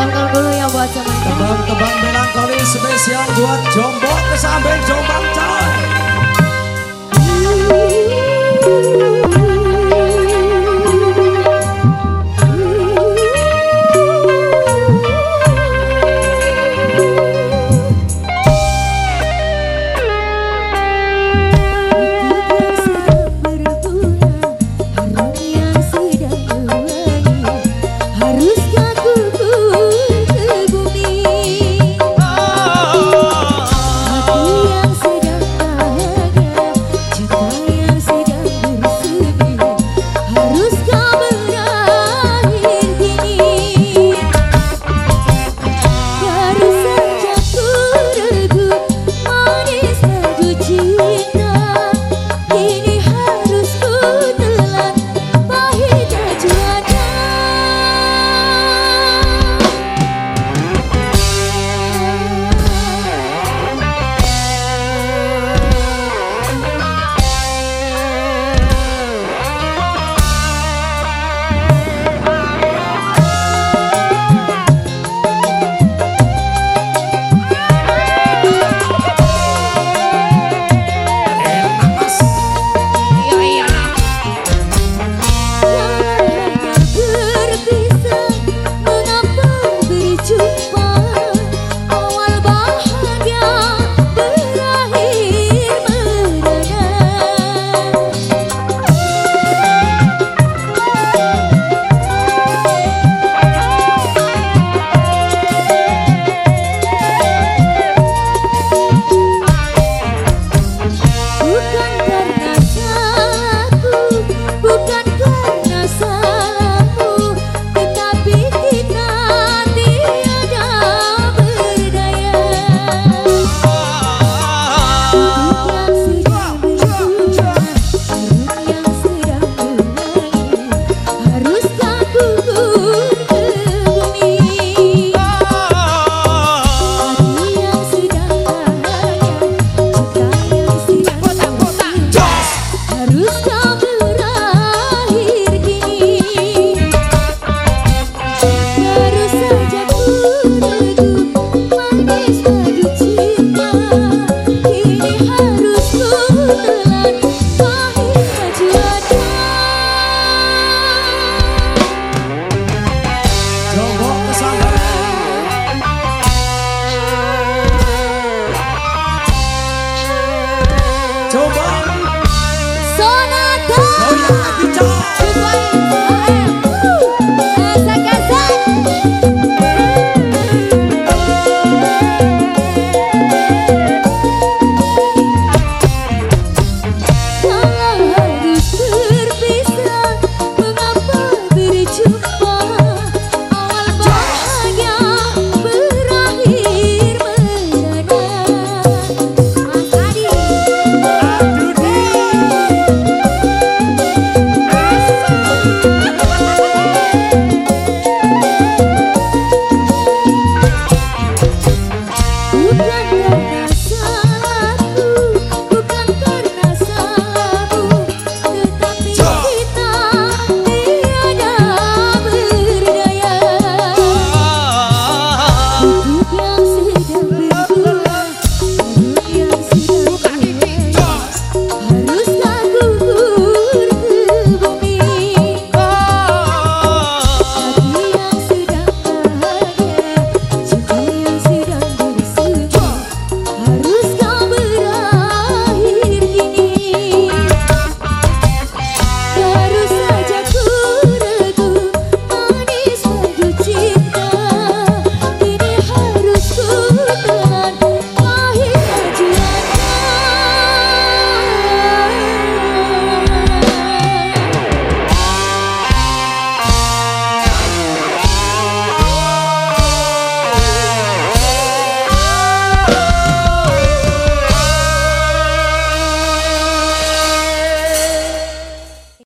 Kawan-kawan dulu ya buat. Tebang-tebang melankoli spesial buat Jombok ke samping Jombang coy. door.